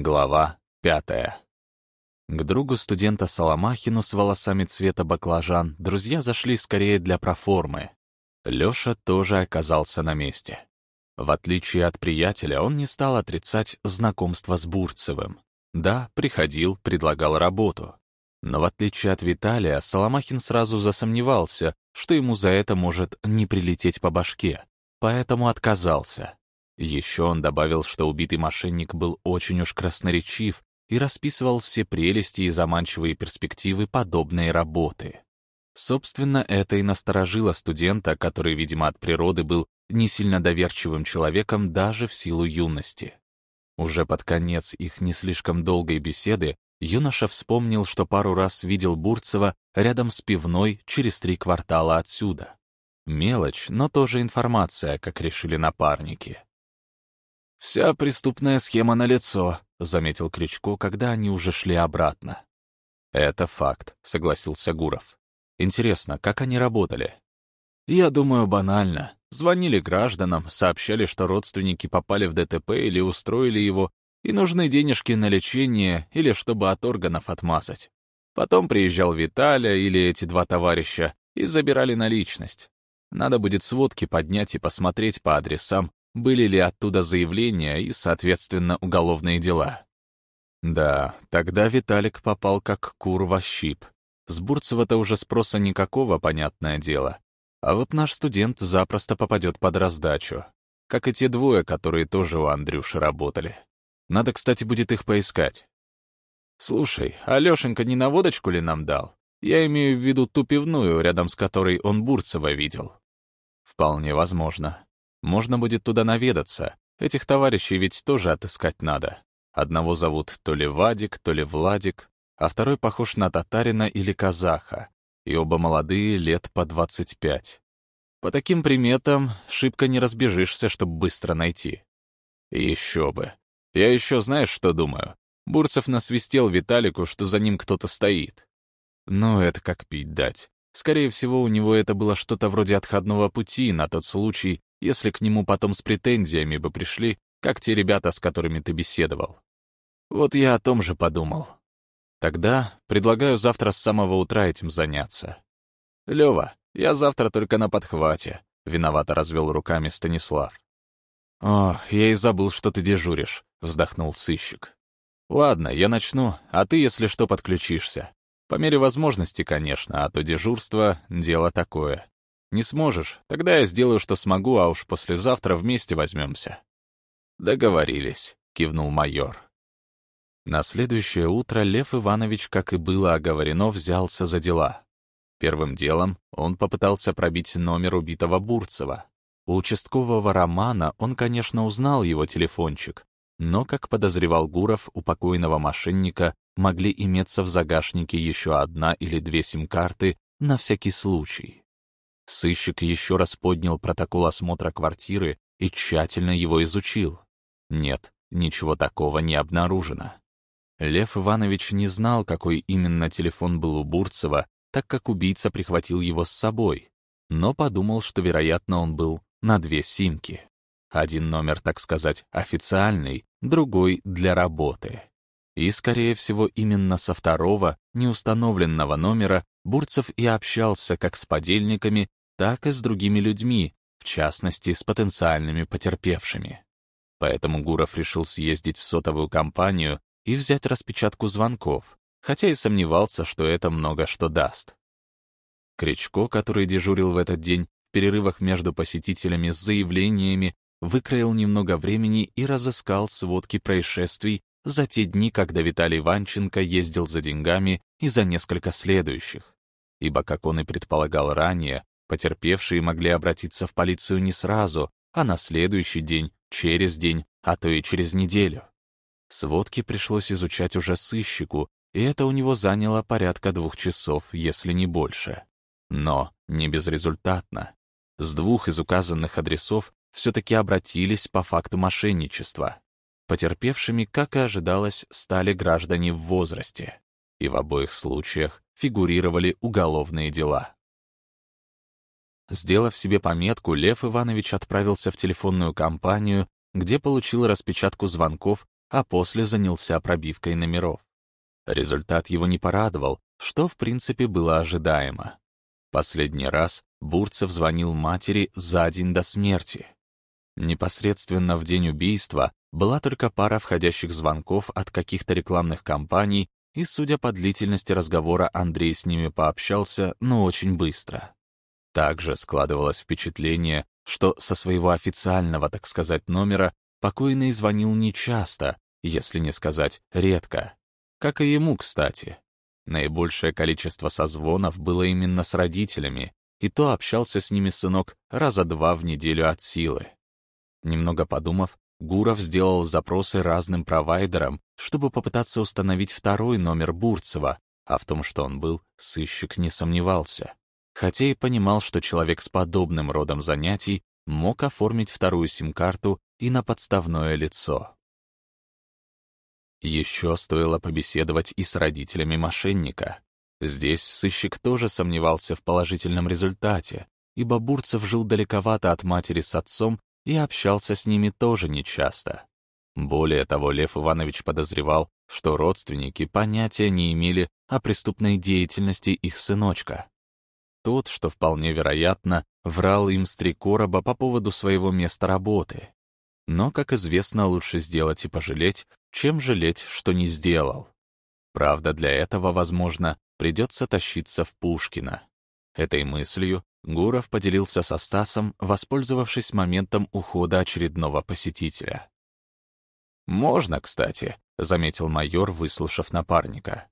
Глава пятая. К другу студента Соломахину с волосами цвета баклажан друзья зашли скорее для проформы. Лёша тоже оказался на месте. В отличие от приятеля, он не стал отрицать знакомство с Бурцевым. Да, приходил, предлагал работу. Но в отличие от Виталия, Соломахин сразу засомневался, что ему за это может не прилететь по башке, поэтому отказался. Еще он добавил, что убитый мошенник был очень уж красноречив и расписывал все прелести и заманчивые перспективы подобной работы. Собственно, это и насторожило студента, который, видимо, от природы был не сильно доверчивым человеком даже в силу юности. Уже под конец их не слишком долгой беседы юноша вспомнил, что пару раз видел Бурцева рядом с пивной через три квартала отсюда. Мелочь, но тоже информация, как решили напарники. «Вся преступная схема налицо», — заметил Крючко, когда они уже шли обратно. «Это факт», — согласился Гуров. «Интересно, как они работали?» «Я думаю, банально. Звонили гражданам, сообщали, что родственники попали в ДТП или устроили его, и нужны денежки на лечение или чтобы от органов отмазать. Потом приезжал Виталя или эти два товарища и забирали наличность. Надо будет сводки поднять и посмотреть по адресам, были ли оттуда заявления и, соответственно, уголовные дела. Да, тогда Виталик попал как кур во щип. С Бурцева-то уже спроса никакого, понятное дело. А вот наш студент запросто попадет под раздачу. Как и те двое, которые тоже у Андрюши работали. Надо, кстати, будет их поискать. Слушай, Алешенька не на водочку ли нам дал? Я имею в виду ту пивную, рядом с которой он Бурцева видел. Вполне возможно. Можно будет туда наведаться. Этих товарищей ведь тоже отыскать надо. Одного зовут то ли Вадик, то ли Владик, а второй похож на татарина или казаха, и оба молодые лет по 25. По таким приметам шибко не разбежишься, чтобы быстро найти. еще бы. Я еще знаешь, что думаю? Бурцев насвистел Виталику, что за ним кто-то стоит. Ну, это как пить дать. Скорее всего, у него это было что-то вроде отходного пути на тот случай, если к нему потом с претензиями бы пришли, как те ребята, с которыми ты беседовал. Вот я о том же подумал. Тогда предлагаю завтра с самого утра этим заняться. Лёва, я завтра только на подхвате, виновато развел руками Станислав. О, я и забыл, что ты дежуришь, вздохнул сыщик. Ладно, я начну, а ты, если что, подключишься. По мере возможности, конечно, а то дежурство — дело такое. Не сможешь? Тогда я сделаю, что смогу, а уж послезавтра вместе возьмемся. Договорились, кивнул майор. На следующее утро Лев Иванович, как и было оговорено, взялся за дела. Первым делом он попытался пробить номер убитого Бурцева. У участкового Романа он, конечно, узнал его телефончик, но, как подозревал Гуров, у покойного мошенника могли иметься в загашнике еще одна или две сим-карты на всякий случай. Сыщик еще раз поднял протокол осмотра квартиры и тщательно его изучил. Нет, ничего такого не обнаружено. Лев Иванович не знал, какой именно телефон был у Бурцева, так как убийца прихватил его с собой, но подумал, что, вероятно, он был на две симки. Один номер, так сказать, официальный, другой — для работы. И, скорее всего, именно со второго, неустановленного номера Бурцев и общался как с подельниками, так и с другими людьми, в частности, с потенциальными потерпевшими. Поэтому Гуров решил съездить в сотовую компанию и взять распечатку звонков, хотя и сомневался, что это много что даст. Кричко, который дежурил в этот день в перерывах между посетителями с заявлениями, выкроил немного времени и разыскал сводки происшествий за те дни, когда Виталий Ванченко ездил за деньгами и за несколько следующих. Ибо, как он и предполагал ранее, Потерпевшие могли обратиться в полицию не сразу, а на следующий день, через день, а то и через неделю. Сводки пришлось изучать уже сыщику, и это у него заняло порядка двух часов, если не больше. Но не безрезультатно. С двух из указанных адресов все-таки обратились по факту мошенничества. Потерпевшими, как и ожидалось, стали граждане в возрасте. И в обоих случаях фигурировали уголовные дела. Сделав себе пометку, Лев Иванович отправился в телефонную компанию, где получил распечатку звонков а после занялся пробивкой номеров. Результат его не порадовал, что в принципе было ожидаемо. Последний раз Бурцев звонил матери за день до смерти. Непосредственно в день убийства была только пара входящих звонков от каких-то рекламных компаний, и, судя по длительности разговора, Андрей с ними пообщался, но очень быстро. Также складывалось впечатление, что со своего официального, так сказать, номера покойный звонил нечасто, если не сказать редко. Как и ему, кстати. Наибольшее количество созвонов было именно с родителями, и то общался с ними сынок раза два в неделю от силы. Немного подумав, Гуров сделал запросы разным провайдерам, чтобы попытаться установить второй номер Бурцева, а в том, что он был, сыщик не сомневался. Хотя и понимал, что человек с подобным родом занятий мог оформить вторую сим-карту и на подставное лицо. Еще стоило побеседовать и с родителями мошенника. Здесь сыщик тоже сомневался в положительном результате, ибо Бурцев жил далековато от матери с отцом и общался с ними тоже нечасто. Более того, Лев Иванович подозревал, что родственники понятия не имели о преступной деятельности их сыночка. Тот, что вполне вероятно, врал им с три короба по поводу своего места работы. Но, как известно, лучше сделать и пожалеть, чем жалеть, что не сделал. Правда, для этого, возможно, придется тащиться в Пушкина. Этой мыслью Гуров поделился со Стасом, воспользовавшись моментом ухода очередного посетителя. «Можно, кстати», — заметил майор, выслушав напарника.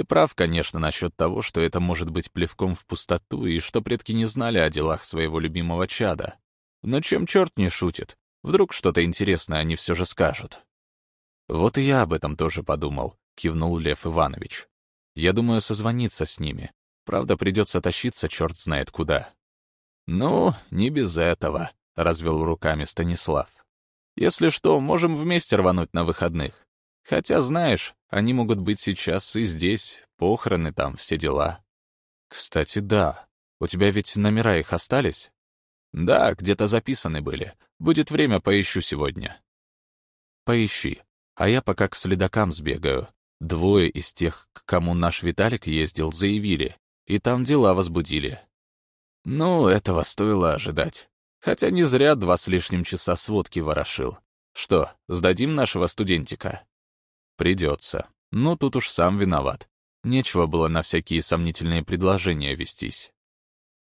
«Ты прав, конечно, насчет того, что это может быть плевком в пустоту и что предки не знали о делах своего любимого чада. Но чем черт не шутит? Вдруг что-то интересное они все же скажут». «Вот и я об этом тоже подумал», — кивнул Лев Иванович. «Я думаю созвониться с ними. Правда, придется тащиться черт знает куда». «Ну, не без этого», — развел руками Станислав. «Если что, можем вместе рвануть на выходных. Хотя, знаешь, они могут быть сейчас и здесь, похороны там, все дела». «Кстати, да. У тебя ведь номера их остались?» «Да, где-то записаны были. Будет время, поищу сегодня». «Поищи а я пока к следакам сбегаю. Двое из тех, к кому наш Виталик ездил, заявили, и там дела возбудили. Ну, этого стоило ожидать. Хотя не зря два с лишним часа сводки ворошил. Что, сдадим нашего студентика? Придется. Ну, тут уж сам виноват. Нечего было на всякие сомнительные предложения вестись.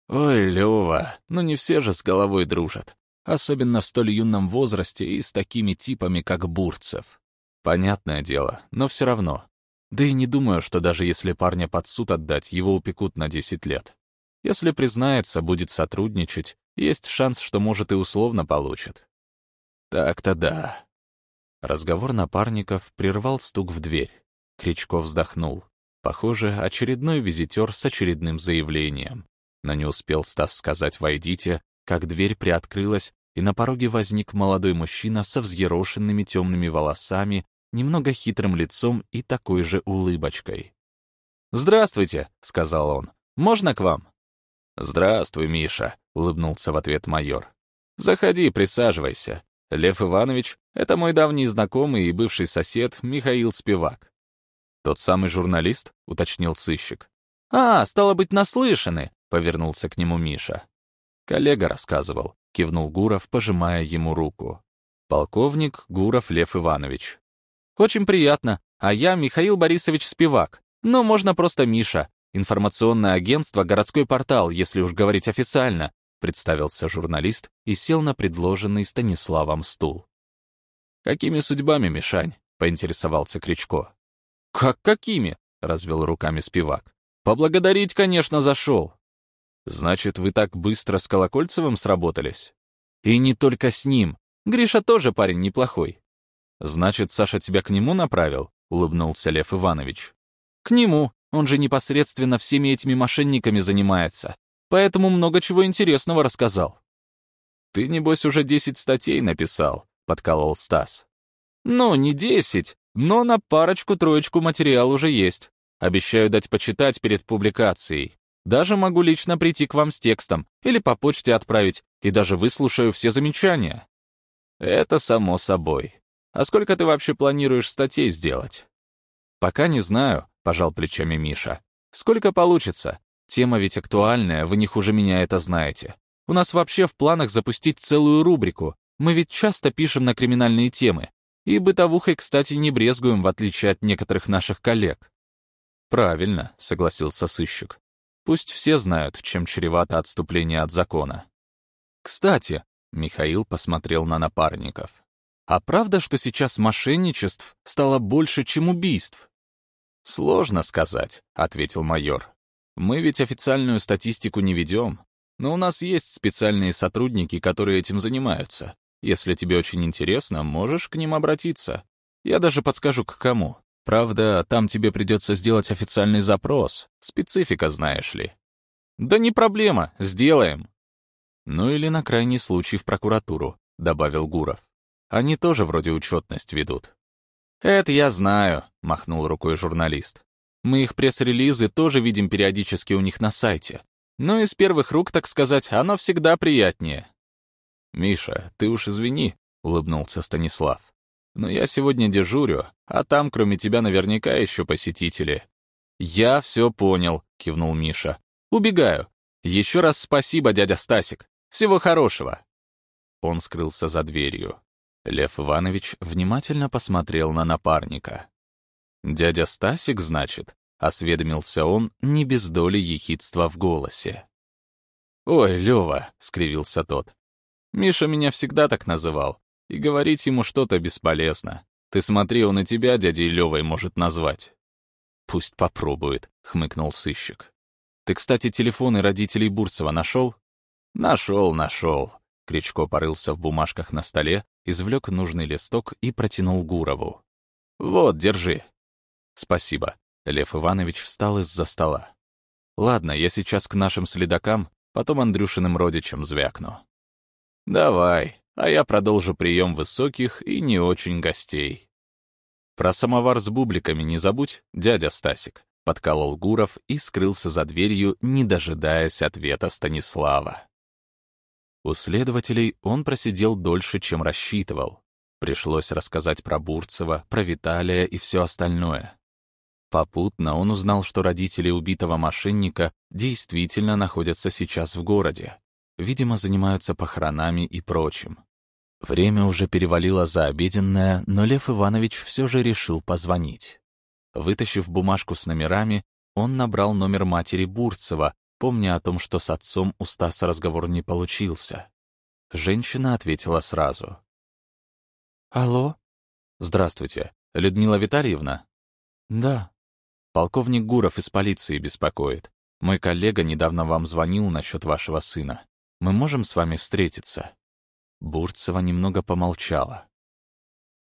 Ой, Лёва, ну не все же с головой дружат. Особенно в столь юном возрасте и с такими типами, как Бурцев. Понятное дело, но все равно. Да и не думаю, что даже если парня под суд отдать, его упекут на 10 лет. Если признается, будет сотрудничать, есть шанс, что, может, и условно получит. Так-то да. Разговор напарников прервал стук в дверь. Кричко вздохнул. Похоже, очередной визитер с очередным заявлением. Но не успел Стас сказать «войдите», как дверь приоткрылась, и на пороге возник молодой мужчина со взъерошенными темными волосами немного хитрым лицом и такой же улыбочкой. «Здравствуйте», — сказал он. «Можно к вам?» «Здравствуй, Миша», — улыбнулся в ответ майор. «Заходи, присаживайся. Лев Иванович — это мой давний знакомый и бывший сосед Михаил Спивак». «Тот самый журналист?» — уточнил сыщик. «А, стало быть, наслышаны», — повернулся к нему Миша. Коллега рассказывал, кивнул Гуров, пожимая ему руку. Полковник Гуров Лев Иванович, очень приятно. А я Михаил Борисович Спивак. Но можно просто Миша. Информационное агентство «Городской портал», если уж говорить официально», представился журналист и сел на предложенный Станиславом стул. «Какими судьбами, Мишань?» — поинтересовался Кричко. «Как какими?» — развел руками Спивак. «Поблагодарить, конечно, зашел». «Значит, вы так быстро с Колокольцевым сработались?» «И не только с ним. Гриша тоже парень неплохой. «Значит, Саша тебя к нему направил?» — улыбнулся Лев Иванович. «К нему. Он же непосредственно всеми этими мошенниками занимается. Поэтому много чего интересного рассказал». «Ты, небось, уже десять статей написал», — подколол Стас. «Ну, не десять, но на парочку-троечку материал уже есть. Обещаю дать почитать перед публикацией. Даже могу лично прийти к вам с текстом или по почте отправить, и даже выслушаю все замечания». «Это само собой. А сколько ты вообще планируешь статей сделать?» «Пока не знаю», — пожал плечами Миша. «Сколько получится? Тема ведь актуальная, вы не хуже меня это знаете. У нас вообще в планах запустить целую рубрику. Мы ведь часто пишем на криминальные темы. И бытовухой, кстати, не брезгуем, в отличие от некоторых наших коллег». «Правильно», — согласился сыщик. «Пусть все знают, чем чревато отступление от закона». «Кстати», — Михаил посмотрел на напарников, «а правда, что сейчас мошенничеств стало больше, чем убийств?» «Сложно сказать», — ответил майор. «Мы ведь официальную статистику не ведем, но у нас есть специальные сотрудники, которые этим занимаются. Если тебе очень интересно, можешь к ним обратиться. Я даже подскажу, к кому. Правда, там тебе придется сделать официальный запрос. Специфика, знаешь ли. Да не проблема, сделаем. Ну или на крайний случай в прокуратуру, добавил Гуров. Они тоже вроде учетность ведут. Это я знаю, махнул рукой журналист. Мы их пресс-релизы тоже видим периодически у них на сайте. Но из первых рук, так сказать, оно всегда приятнее. «Миша, ты уж извини», — улыбнулся Станислав. «Но я сегодня дежурю, а там, кроме тебя, наверняка еще посетители». «Я все понял», — кивнул Миша. «Убегаю. Еще раз спасибо, дядя Стасик. Всего хорошего». Он скрылся за дверью. Лев Иванович внимательно посмотрел на напарника. «Дядя Стасик, значит?» — осведомился он, не без доли ехидства в голосе. «Ой, Лева!» — скривился тот. Миша меня всегда так называл, и говорить ему что-то бесполезно. Ты смотри, он и тебя дядей Левой может назвать. Пусть попробует, хмыкнул сыщик. Ты, кстати, телефоны родителей Бурцева нашел? Нашел, нашел. Кричко порылся в бумажках на столе, извлек нужный листок и протянул Гурову. «Вот, держи». «Спасибо». Лев Иванович встал из-за стола. «Ладно, я сейчас к нашим следакам, потом Андрюшиным родичам звякну». «Давай, а я продолжу прием высоких и не очень гостей». «Про самовар с бубликами не забудь, дядя Стасик», — подколол Гуров и скрылся за дверью, не дожидаясь ответа Станислава. У следователей он просидел дольше, чем рассчитывал. Пришлось рассказать про Бурцева, про Виталия и все остальное. Попутно он узнал, что родители убитого мошенника действительно находятся сейчас в городе. Видимо, занимаются похоронами и прочим. Время уже перевалило за обеденное, но Лев Иванович все же решил позвонить. Вытащив бумажку с номерами, он набрал номер матери Бурцева, помня о том, что с отцом у Стаса разговор не получился. Женщина ответила сразу. «Алло?» «Здравствуйте. Людмила Витальевна?» «Да». «Полковник Гуров из полиции беспокоит. Мой коллега недавно вам звонил насчет вашего сына. Мы можем с вами встретиться?» Бурцева немного помолчала.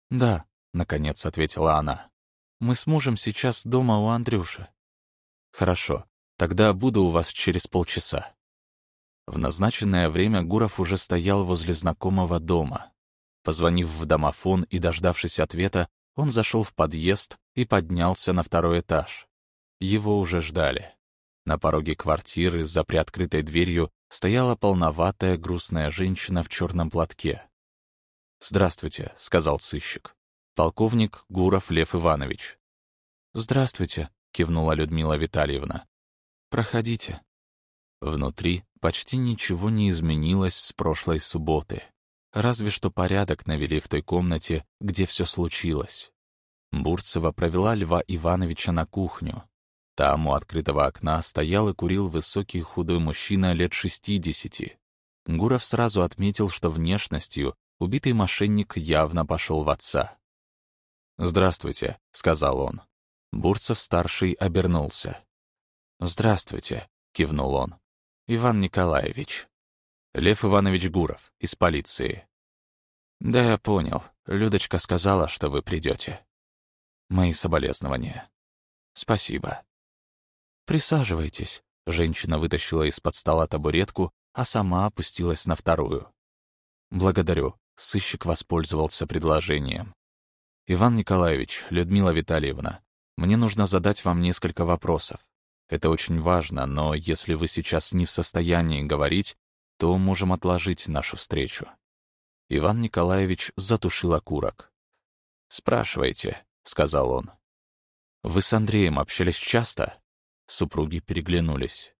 «Да», — наконец ответила она. «Мы с мужем сейчас дома у Андрюши». «Хорошо, тогда буду у вас через полчаса». В назначенное время Гуров уже стоял возле знакомого дома. Позвонив в домофон и дождавшись ответа, он зашел в подъезд и поднялся на второй этаж. Его уже ждали. На пороге квартиры за приоткрытой дверью стояла полноватая грустная женщина в черном платке. «Здравствуйте», — сказал сыщик. «Полковник Гуров Лев Иванович». «Здравствуйте», — кивнула Людмила Витальевна. «Проходите». Внутри почти ничего не изменилось с прошлой субботы. Разве что порядок навели в той комнате, где все случилось. Бурцева провела Льва Ивановича на кухню. Там у открытого окна стоял и курил высокий худой мужчина лет шестидесяти. Гуров сразу отметил, что внешностью убитый мошенник явно пошел в отца. «Здравствуйте», — сказал он. Бурцев-старший обернулся. «Здравствуйте», — кивнул он. «Иван Николаевич». «Лев Иванович Гуров, из полиции». «Да, я понял. Людочка сказала, что вы придете». «Мои соболезнования». «Спасибо». «Присаживайтесь». Женщина вытащила из-под стола табуретку, а сама опустилась на вторую. «Благодарю». Сыщик воспользовался предложением. «Иван Николаевич, Людмила Витальевна, мне нужно задать вам несколько вопросов. Это очень важно, но если вы сейчас не в состоянии говорить, то можем отложить нашу встречу». Иван Николаевич затушил окурок. «Спрашивайте», — сказал он. «Вы с Андреем общались часто?» Супруги переглянулись.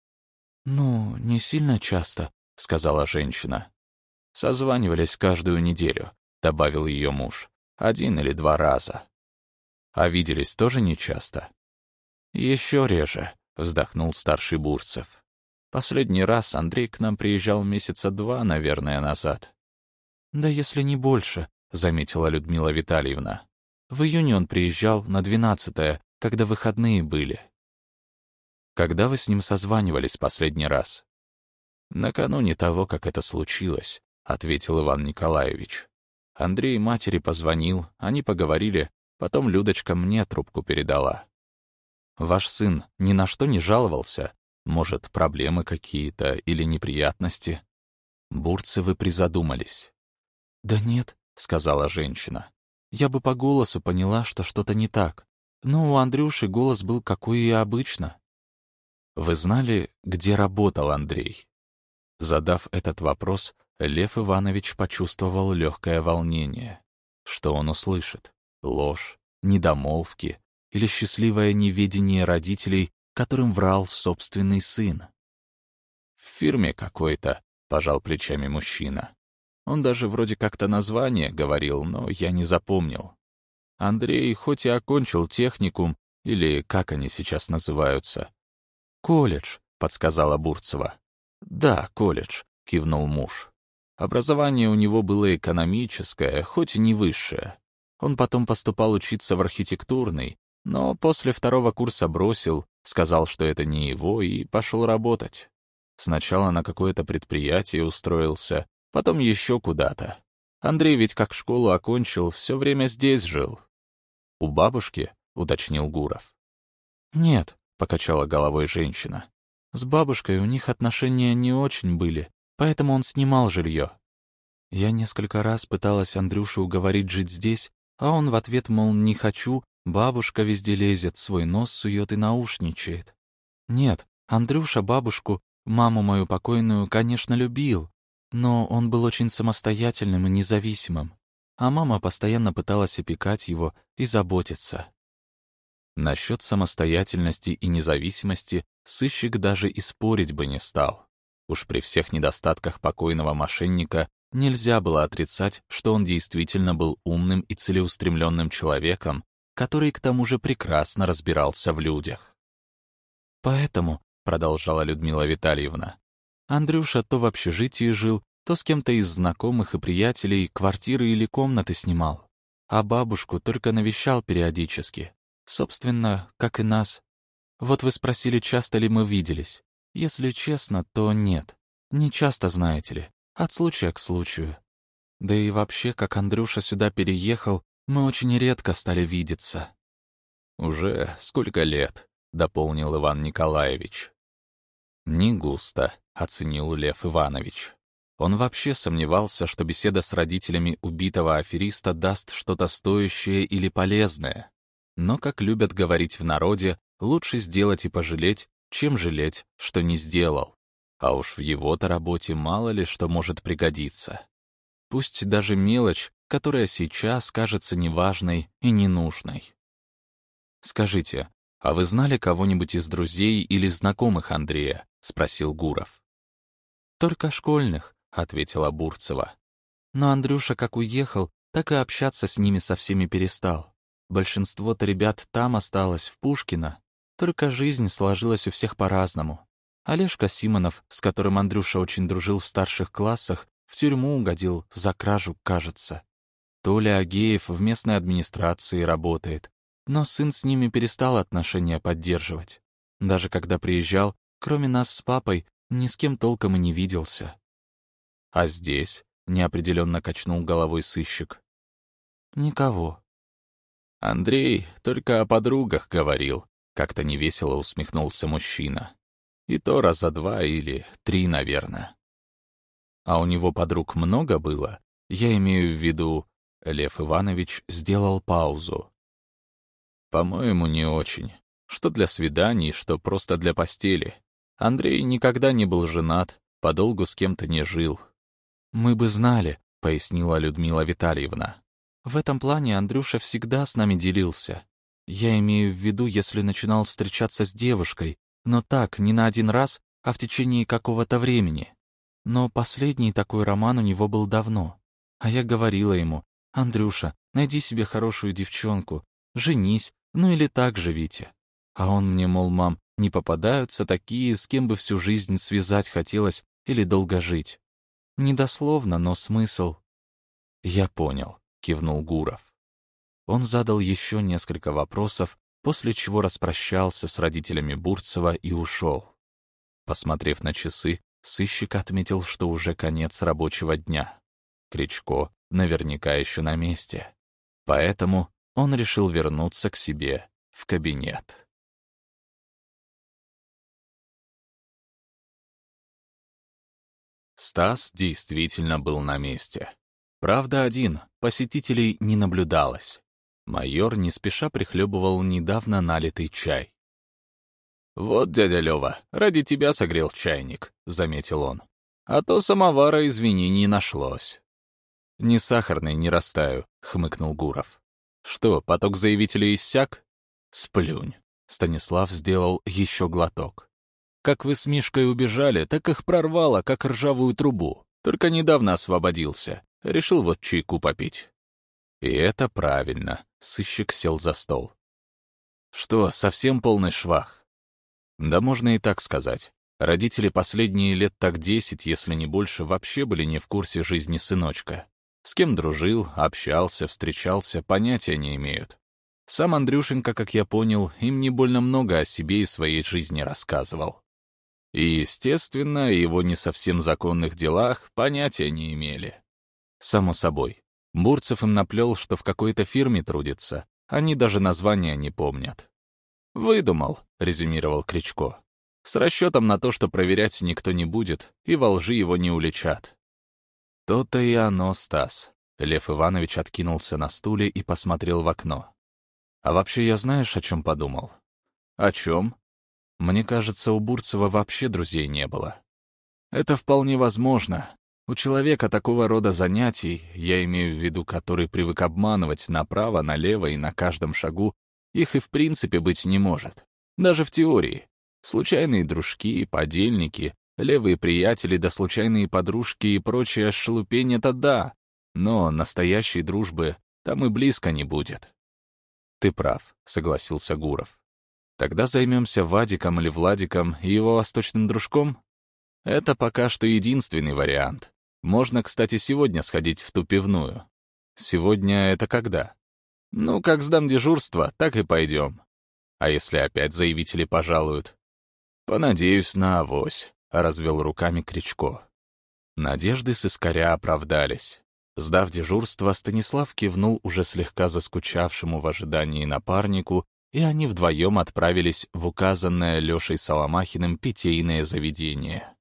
«Ну, не сильно часто», — сказала женщина. «Созванивались каждую неделю», — добавил ее муж. «Один или два раза». «А виделись тоже нечасто?» «Еще реже», — вздохнул старший Бурцев. «Последний раз Андрей к нам приезжал месяца два, наверное, назад». «Да если не больше», — заметила Людмила Витальевна. «В июне он приезжал на двенадцатое, когда выходные были». «Когда вы с ним созванивались последний раз?» «Накануне того, как это случилось», — ответил Иван Николаевич. Андрей матери позвонил, они поговорили, потом Людочка мне трубку передала. «Ваш сын ни на что не жаловался? Может, проблемы какие-то или неприятности?» Бурцевы призадумались. «Да нет», — сказала женщина. «Я бы по голосу поняла, что что-то не так. Но у Андрюши голос был какой и обычно». «Вы знали, где работал Андрей?» Задав этот вопрос, Лев Иванович почувствовал легкое волнение. Что он услышит? Ложь, недомолвки или счастливое неведение родителей, которым врал собственный сын? «В фирме какой-то», — пожал плечами мужчина. Он даже вроде как-то название говорил, но я не запомнил. Андрей хоть и окончил техникум, или как они сейчас называются? «Колледж», — подсказала Бурцева. «Да, колледж», — кивнул муж. Образование у него было экономическое, хоть и не высшее. Он потом поступал учиться в архитектурный, но после второго курса бросил, сказал, что это не его, и пошел работать. Сначала на какое-то предприятие устроился, потом еще куда-то. Андрей ведь как школу окончил, все время здесь жил. «У бабушки?» — уточнил Гуров. «Нет», — покачала головой женщина. С бабушкой у них отношения не очень были, поэтому он снимал жилье. Я несколько раз пыталась Андрюшу уговорить жить здесь, а он в ответ, мол, не хочу, бабушка везде лезет, свой нос сует и наушничает. Нет, Андрюша бабушку, маму мою покойную, конечно, любил, но он был очень самостоятельным и независимым, а мама постоянно пыталась опекать его и заботиться. Насчет самостоятельности и независимости сыщик даже и спорить бы не стал. Уж при всех недостатках покойного мошенника нельзя было отрицать, что он действительно был умным и целеустремленным человеком, который к тому же прекрасно разбирался в людях. «Поэтому», — продолжала Людмила Витальевна, «Андрюша то в общежитии жил, то с кем-то из знакомых и приятелей квартиры или комнаты снимал, а бабушку только навещал периодически. Собственно, как и нас. Вот вы спросили, часто ли мы виделись. Если честно, то нет. Не часто, знаете ли. От случая к случаю. Да и вообще, как Андрюша сюда переехал, мы очень редко стали видеться. «Уже сколько лет?» — дополнил Иван Николаевич. «Не густо», — оценил Лев Иванович. Он вообще сомневался, что беседа с родителями убитого афериста даст что-то стоящее или полезное. Но, как любят говорить в народе, лучше сделать и пожалеть, чем жалеть, что не сделал. А уж в его-то работе мало ли что может пригодиться. Пусть даже мелочь, которая сейчас кажется неважной и ненужной. «Скажите, а вы знали кого-нибудь из друзей или знакомых Андрея?» — спросил Гуров. «Только школьных», — ответила Бурцева. «Но Андрюша как уехал, так и общаться с ними со всеми перестал. Большинство-то ребят там осталось, в Пушкино. Только жизнь сложилась у всех по-разному. Олежка Симонов, с которым Андрюша очень дружил в старших классах, в тюрьму угодил за кражу, кажется. Толя Агеев в местной администрации работает, но сын с ними перестал отношения поддерживать. Даже когда приезжал, кроме нас с папой, ни с кем толком и не виделся. «А здесь?» — неопределенно качнул головой сыщик. «Никого», Андрей только о подругах говорил, как-то невесело усмехнулся мужчина. И то раза два или три, наверное. А у него подруг много было? Я имею в виду... Лев Иванович сделал паузу. По-моему, не очень. Что для свиданий, что просто для постели. Андрей никогда не был женат, подолгу с кем-то не жил. «Мы бы знали», — пояснила Людмила Витальевна. В этом плане Андрюша всегда с нами делился. Я имею в виду, если начинал встречаться с девушкой, но так, не на один раз, а в течение какого-то времени. Но последний такой роман у него был давно. А я говорила ему, «Андрюша, найди себе хорошую девчонку, женись, ну или так живите». А он мне, мол, мам, не попадаются такие, с кем бы всю жизнь связать хотелось или долго жить. Недословно, но смысл. Я понял. — кивнул Гуров. Он задал еще несколько вопросов, после чего распрощался с родителями Бурцева и ушел. Посмотрев на часы, сыщик отметил, что уже конец рабочего дня. Кричко наверняка еще на месте. Поэтому он решил вернуться к себе в кабинет. Стас действительно был на месте. Правда, один, посетителей не наблюдалось. Майор не спеша прихлебывал недавно налитый чай. «Вот, дядя Лёва, ради тебя согрел чайник», — заметил он. «А то самовара, извини, не нашлось». «Ни сахарный, не растаю», — хмыкнул Гуров. «Что, поток заявителей иссяк?» «Сплюнь». Станислав сделал еще глоток. «Как вы с Мишкой убежали, так их прорвало, как ржавую трубу. Только недавно освободился. Решил вот чайку попить. И это правильно. Сыщик сел за стол. Что, совсем полный швах? Да можно и так сказать. Родители последние лет так десять, если не больше, вообще были не в курсе жизни сыночка. С кем дружил, общался, встречался, понятия не имеют. Сам Андрюшенька, как я понял, им не больно много о себе и своей жизни рассказывал. И, естественно, о его не совсем законных делах понятия не имели. Само собой. Бурцев им наплел, что в какой-то фирме трудится. Они даже названия не помнят. «Выдумал», — резюмировал Кричко. «С расчетом на то, что проверять никто не будет, и во лжи его не уличат». «То-то и оно, Стас». Лев Иванович откинулся на стуле и посмотрел в окно. «А вообще я знаешь, о чем подумал?» «О чем?» «Мне кажется, у Бурцева вообще друзей не было». «Это вполне возможно. У человека такого рода занятий, я имею в виду, который привык обманывать направо, налево и на каждом шагу, их и в принципе быть не может. Даже в теории. Случайные дружки, подельники, левые приятели да случайные подружки и прочее шелупень — это да, но настоящей дружбы там и близко не будет. «Ты прав», — согласился Гуров. «Тогда займемся Вадиком или Владиком и его восточным дружком?» «Это пока что единственный вариант. Можно, кстати, сегодня сходить в ту пивную. Сегодня это когда? Ну, как сдам дежурство, так и пойдем. А если опять заявители пожалуют? Понадеюсь на авось, — развел руками Кричко. Надежды с оправдались. Сдав дежурство, Станислав кивнул уже слегка заскучавшему в ожидании напарнику, и они вдвоем отправились в указанное Лешей Соломахиным питейное заведение.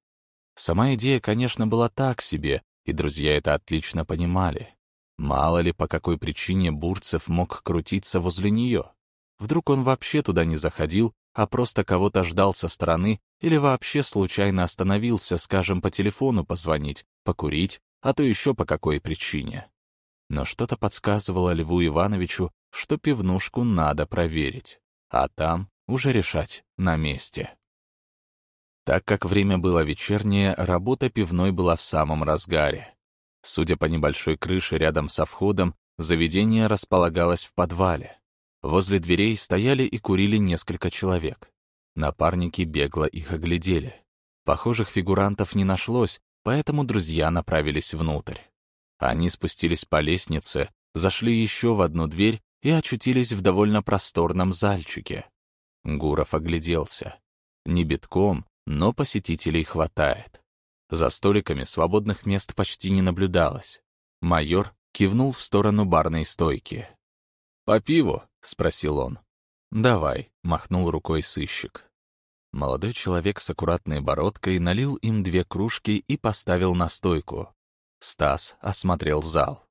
Сама идея, конечно, была так себе, и друзья это отлично понимали. Мало ли, по какой причине Бурцев мог крутиться возле нее. Вдруг он вообще туда не заходил, а просто кого-то ждал со стороны или вообще случайно остановился, скажем, по телефону позвонить, покурить, а то еще по какой причине. Но что-то подсказывало Льву Ивановичу, что пивнушку надо проверить, а там уже решать на месте. Так как время было вечернее, работа пивной была в самом разгаре. Судя по небольшой крыше рядом со входом, заведение располагалось в подвале. Возле дверей стояли и курили несколько человек. Напарники бегло их оглядели. Похожих фигурантов не нашлось, поэтому друзья направились внутрь. Они спустились по лестнице, зашли еще в одну дверь и очутились в довольно просторном зальчике. Гуров огляделся. Не битком, но посетителей хватает. За столиками свободных мест почти не наблюдалось. Майор кивнул в сторону барной стойки. «По пиву?» — спросил он. «Давай», — махнул рукой сыщик. Молодой человек с аккуратной бородкой налил им две кружки и поставил на стойку. Стас осмотрел зал.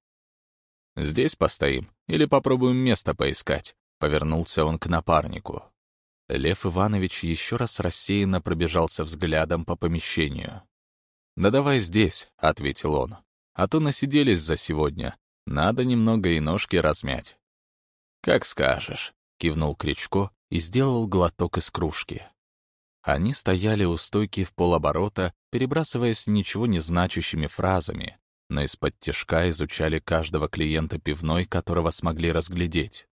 «Здесь постоим или попробуем место поискать?» — повернулся он к напарнику. Лев Иванович еще раз рассеянно пробежался взглядом по помещению. «Да давай здесь», — ответил он. «А то насиделись за сегодня. Надо немного и ножки размять». «Как скажешь», — кивнул Кричко и сделал глоток из кружки. Они стояли у стойки в полоборота, перебрасываясь ничего не значащими фразами, но из-под тяжка изучали каждого клиента пивной, которого смогли разглядеть.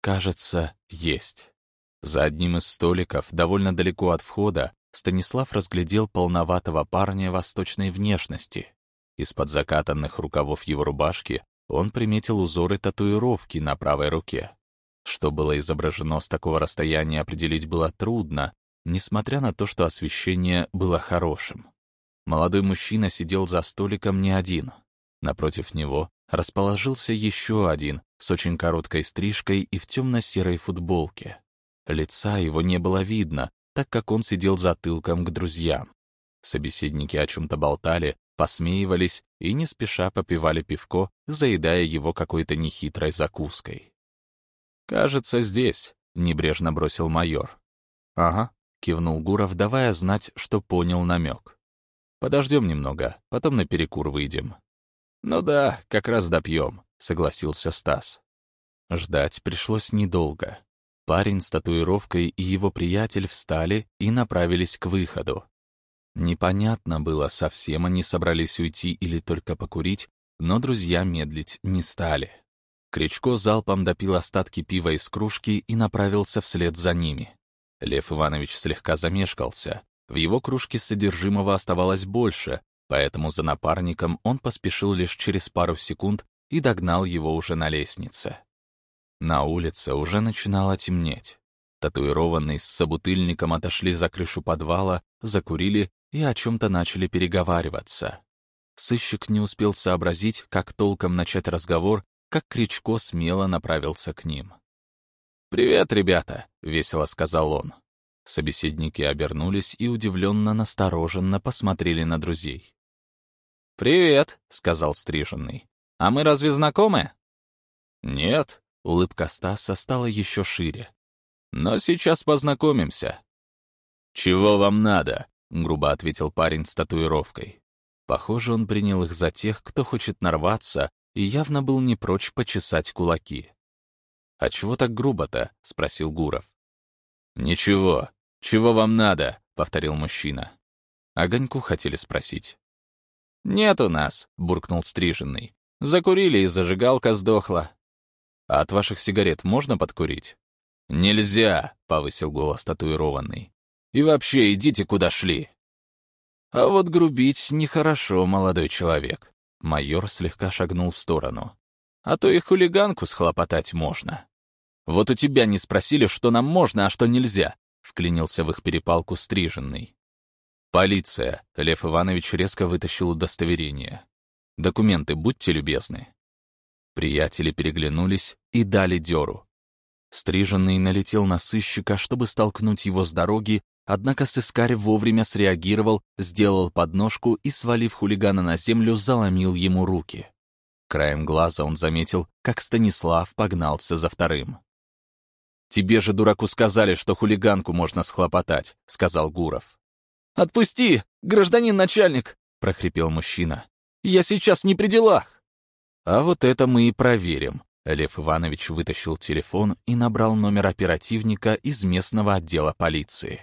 Кажется, есть. За одним из столиков, довольно далеко от входа, Станислав разглядел полноватого парня восточной внешности. Из-под закатанных рукавов его рубашки он приметил узоры татуировки на правой руке. Что было изображено с такого расстояния определить было трудно, несмотря на то, что освещение было хорошим. Молодой мужчина сидел за столиком не один. Напротив него расположился еще один с очень короткой стрижкой и в темно-серой футболке. Лица его не было видно, так как он сидел затылком к друзьям. Собеседники о чем-то болтали, посмеивались и не спеша попивали пивко, заедая его какой-то нехитрой закуской. «Кажется, здесь», — небрежно бросил майор. «Ага», — кивнул Гуров, давая знать, что понял намек. «Подождем немного, потом на перекур выйдем». «Ну да, как раз допьем», — согласился Стас. Ждать пришлось недолго. Парень с татуировкой и его приятель встали и направились к выходу. Непонятно было, совсем они собрались уйти или только покурить, но друзья медлить не стали. Кричко залпом допил остатки пива из кружки и направился вслед за ними. Лев Иванович слегка замешкался. В его кружке содержимого оставалось больше, поэтому за напарником он поспешил лишь через пару секунд и догнал его уже на лестнице. На улице уже начинало темнеть. Татуированные с собутыльником отошли за крышу подвала, закурили и о чем-то начали переговариваться. Сыщик не успел сообразить, как толком начать разговор, как Кричко смело направился к ним. «Привет, ребята!» — весело сказал он. Собеседники обернулись и удивленно настороженно посмотрели на друзей. «Привет», — сказал Стриженный. «А мы разве знакомы?» «Нет», Улыбка Стаса стала еще шире. «Но сейчас познакомимся». «Чего вам надо?» — грубо ответил парень с татуировкой. Похоже, он принял их за тех, кто хочет нарваться, и явно был не прочь почесать кулаки. «А чего так грубо-то?» — спросил Гуров. «Ничего. Чего вам надо?» — повторил мужчина. Огоньку хотели спросить. «Нет у нас», — буркнул Стриженный. «Закурили, и зажигалка сдохла. А от ваших сигарет можно подкурить?» «Нельзя!» — повысил голос татуированный. «И вообще, идите, куда шли!» «А вот грубить нехорошо, молодой человек». Майор слегка шагнул в сторону. «А то и хулиганку схлопотать можно». «Вот у тебя не спросили, что нам можно, а что нельзя», — вклинился в их перепалку стриженный. «Полиция!» — Лев Иванович резко вытащил удостоверение. «Документы, будьте любезны». Приятели переглянулись и дали дёру. Стриженный налетел на сыщика, чтобы столкнуть его с дороги, однако сыскарь вовремя среагировал, сделал подножку и, свалив хулигана на землю, заломил ему руки. Краем глаза он заметил, как Станислав погнался за вторым. «Тебе же, дураку, сказали, что хулиганку можно схлопотать», — сказал Гуров. «Отпусти, гражданин начальник!» — прохрипел мужчина. «Я сейчас не при делах!» А вот это мы и проверим. Лев Иванович вытащил телефон и набрал номер оперативника из местного отдела полиции.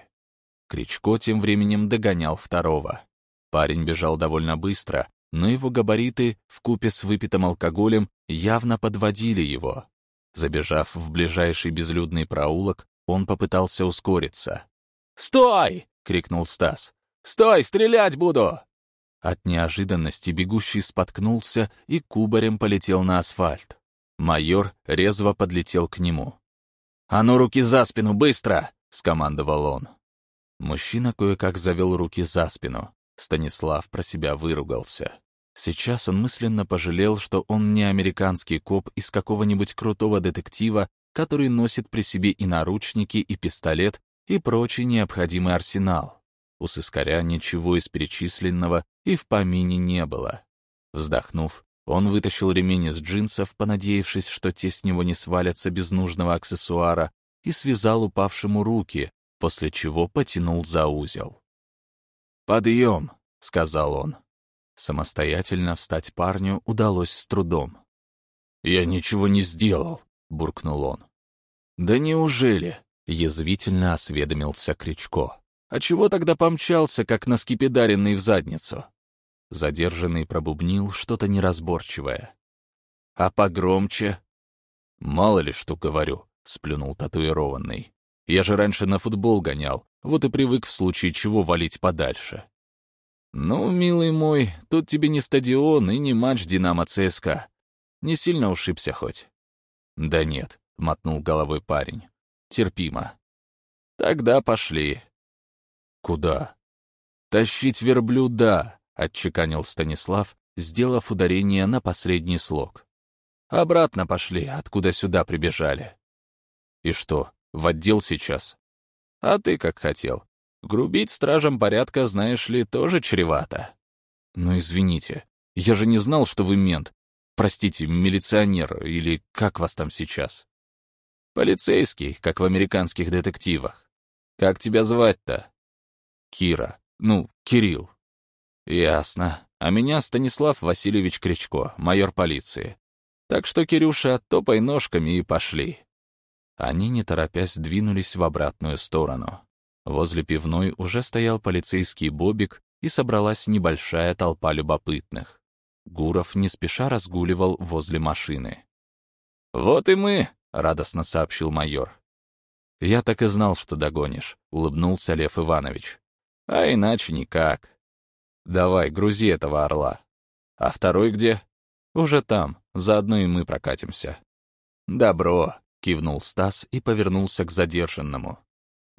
Кричко тем временем догонял второго. Парень бежал довольно быстро, но его габариты, вкупе с выпитым алкоголем, явно подводили его. Забежав в ближайший безлюдный проулок, он попытался ускориться. «Стой!» — крикнул Стас. «Стой, стрелять буду!» От неожиданности бегущий споткнулся и кубарем полетел на асфальт. Майор резво подлетел к нему. «А ну, руки за спину, быстро!» — скомандовал он. Мужчина кое-как завел руки за спину. Станислав про себя выругался. Сейчас он мысленно пожалел, что он не американский коп из какого-нибудь крутого детектива, который носит при себе и наручники, и пистолет, и прочий необходимый арсенал. У сыскаря ничего из перечисленного и в помине не было. Вздохнув, он вытащил ремень из джинсов, понадеявшись, что те с него не свалятся без нужного аксессуара, и связал упавшему руки, после чего потянул за узел. «Подъем!» — сказал он. Самостоятельно встать парню удалось с трудом. «Я ничего не сделал», — буркнул он. «Да неужели?» — язвительно осведомился Кричко. «А чего тогда помчался, как на скипидаренный в задницу?» Задержанный пробубнил что-то неразборчивое. «А погромче?» «Мало ли что говорю», — сплюнул татуированный. «Я же раньше на футбол гонял, вот и привык в случае чего валить подальше». «Ну, милый мой, тут тебе не стадион и не матч «Динамо-ЦСКА». Не сильно ушибся хоть?» «Да нет», — мотнул головой парень. «Терпимо». «Тогда пошли». «Куда?» «Тащить верблюда», — отчеканил Станислав, сделав ударение на последний слог. «Обратно пошли, откуда сюда прибежали». «И что, в отдел сейчас?» «А ты как хотел. Грубить стражам порядка, знаешь ли, тоже чревато». «Ну, извините, я же не знал, что вы мент. Простите, милиционер, или как вас там сейчас? Полицейский, как в американских детективах. Как тебя звать-то? Кира. Ну, Кирилл. Ясно. А меня Станислав Васильевич Кричко, майор полиции. Так что, Кирюша, топай ножками и пошли. Они, не торопясь, двинулись в обратную сторону. Возле пивной уже стоял полицейский бобик, и собралась небольшая толпа любопытных. Гуров не спеша разгуливал возле машины. «Вот и мы!» — радостно сообщил майор. «Я так и знал, что догонишь», — улыбнулся Лев Иванович. «А иначе никак. Давай, грузи этого орла. А второй где?» «Уже там. Заодно и мы прокатимся». «Добро», — кивнул Стас и повернулся к задержанному.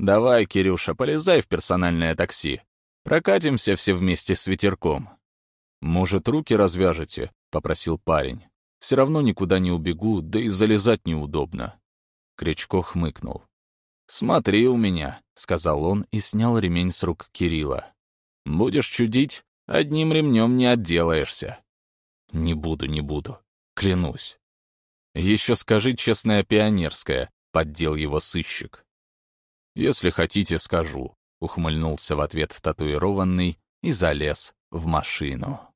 «Давай, Кирюша, полезай в персональное такси. Прокатимся все вместе с ветерком». «Может, руки развяжете?» — попросил парень. «Все равно никуда не убегу, да и залезать неудобно». Кричко хмыкнул. «Смотри у меня», — сказал он и снял ремень с рук Кирилла. «Будешь чудить, одним ремнем не отделаешься». «Не буду, не буду. Клянусь». «Еще скажи честная пионерская», — поддел его сыщик. «Если хотите, скажу», — ухмыльнулся в ответ татуированный и залез в машину.